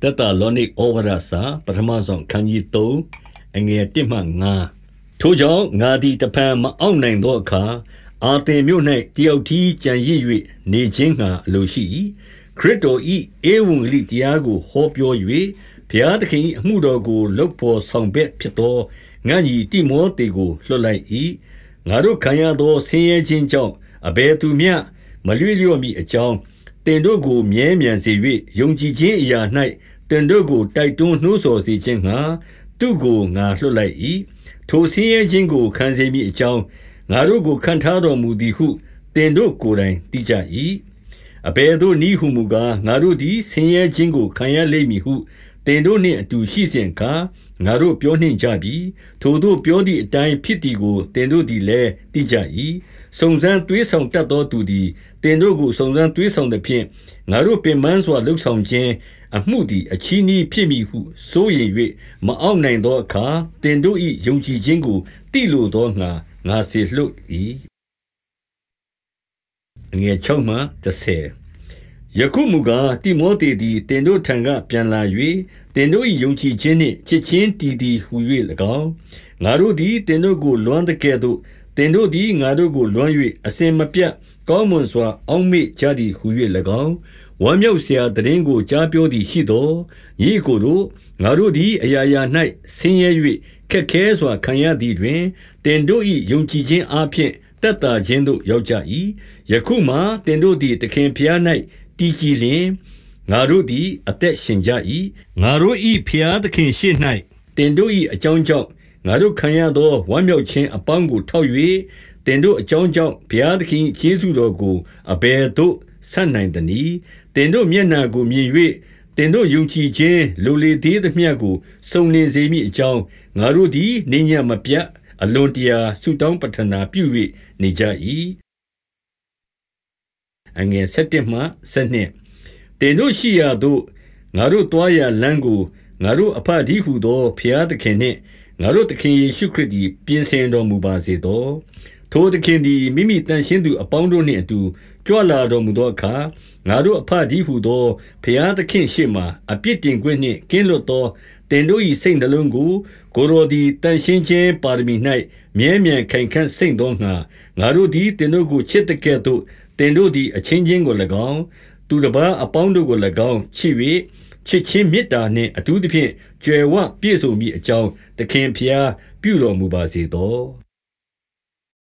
သက်သာလောနိဩဝါဒစာ ပထမဆုံးခန်းကြီး3အငယ်1မှ9ထိုကြောင့်ငါသည်တဖန်မအောင်နိုင်သောအခါအာသင်မြို့၌တယောက်တီကြံရစ်၍နေခြင်းငှာအလိုရှိ၏ခရစ်တော်၏ဧဝံဂေလိတရားကိုဟောပြော၍ဘုရားသခင်၏အမှုတော်ကိုလုပ်ပေါ်ဆောင်ဘက်ဖြစ်သောငါညီတိမောသေကိုလွှတ်လိုက်၏ငါတို့ခံရသောဆင်းရဲခြင်းကြောင့်အဘယ်သူမျှမလွေ့လျော့မီအကြောင်း တင်တို့ကို မြဲမြံစေ၍ယုံကြည်ခြင်းအရာ၌တင်တို့ကို တိုက်တွန်းနှိုးဆော်စေခြင်းငှာသူကို ငါလွှတ်လိုက်၏ထိုဆင်းရဲခြင်းကို ခံစေမိအကြောင်း ငါတို့ကိုခံထားတော်မူသည်ဟုတင်တို့ကိုယ်တိုင် သိကြ၏အဘယ်သို့နည်းဟုမူကား ငါတို့သည် ဆင်းရဲခြင်းကို ခံရလိမ့်မည်ဟု တင်တို့နှင့်အတူရှိစဉ်အခါငါတို့ပြောနှင့်ကြပြီထိုတို့ပြောသည့်အတိုင်းဖြစ်သည်ကိုတင်တို့သည်လည်းသိကြ၏စုံစမ်းတွေးဆောင်တတ်သောသူသည်တင်တို့ကိုစုံစမ်းတွေးဆောင်သဖြင့်ငါတို့ပင်ပန်းစွာလှုပ်ဆောင်ခြင်းအမှုသည်အချီးနှီးဖြစ်မည်ဟုစိုးရိမ်၍မအောင်နိုင်သောအခါတင်တို့၏ယုံကြည်ခြင်းကိုတိလိုသောငါငါစေလွတ်၏အငယ်6မှ10 ယခုမူကားတိမောသေသည်တင်တို့ထံကပြန်လာ၍တင်တို့၏ယုံကြည်ခြင်းနှင့်ချစ်ချင်းတည်တည်ဟူ၍၎င်းငါတို့သည်တင်တို့ကိုလွမ်းတကယ်သို့တင်တို့သည်ငါတို့ကိုလွမ်း၍အစင်မပြတ်ကောင်းမွန်စွာ အောက်မေ့ကြသည်ဟူ၍၎င်းဝမ်းမြောက်စရာတရင်ကိုကြားပြောသည်ရှိသောဤကိုယ်တို့ငါတို့သည်အရာရာ၌ဆင်းရဲ၍ခက်ခဲစွာခံရသည်တွင်တင်တို့၏ယုံကြည်ခြင်းအပြင်တက်တာခြင်းတို့ရောက်ကြ၏ယခုမှတင်တို့သည်တခင်ဖျား၌ တည်ကြည်လျင်ငါတို့သည် အသက်ရှင်ကြ၏ငါတို့၏ဖျားသခင်ရှေ့၌တင်တို့၏အကြောင်းကြောင့်ငါတို့ခံရသောဝမ်းမြောက်ခြင်းအပေါင်းကိုထောက်၍တင်တို့အကြောင်းကြောင့်ဘုရားသခင်ကျေးဇူးတော်ကိုအဘယ်သို့ဆက်နိုင်သနည်းတင်တို့မျက်နာကိုမြင်၍တင်တို့ယုံကြည်ခြင်းလိုလေသေးသမျှကိုစုံလင်စေမိအကြောင်းငါတို့သည်နေညမပြတ်အလွန်တရာဆုတောင်းပတနာပြု၍နေကြ၏ အငယ်7မှ7တင်တို့ရှိရာသို့ငါတို့တွားရာလမ်းကိုငါတို့အဖအဒီဟုသောဘုရားသခင်နှင့်ငါတို့သခင်ယေရှုခရစ်သည်ပြင်ဆင်တော်မူပါစေသောထိုသခင်သည်မိမိတန်ရှင်းသူအပေါင်းတို့နှင့်အတူကြွလာတော်မူသောအခါငါတို့အဖဒီဟုသောဘုရားသခင်ရှေ့မှအပြစ်တင်ခွင့်နှင့်ကင်းလွတ်သောတင်တို့၏စိတ်နှလုံးကိုကိုရိုသည်တန်ရှင်းခြင်းပါရမီ၌မြဲမြံခိုင်ခန့်စိတ်သောငါငါတို့သည်တင်တို့ကိုချစ်တဲ့ကဲ့သို့ တင်တို့သည်အချင်းချင်းကို၎င်းသူတစ်ပါးအပေါင်းတို့ကို၎င်းချစ်၍ချစ်ချင်းမေတ္တာနှင့်အထူးသဖြင့်ကြွယ်ဝပြည့်စုံမိအကြောင်းသခင်ဖျားပြုတော်မူပါစေသော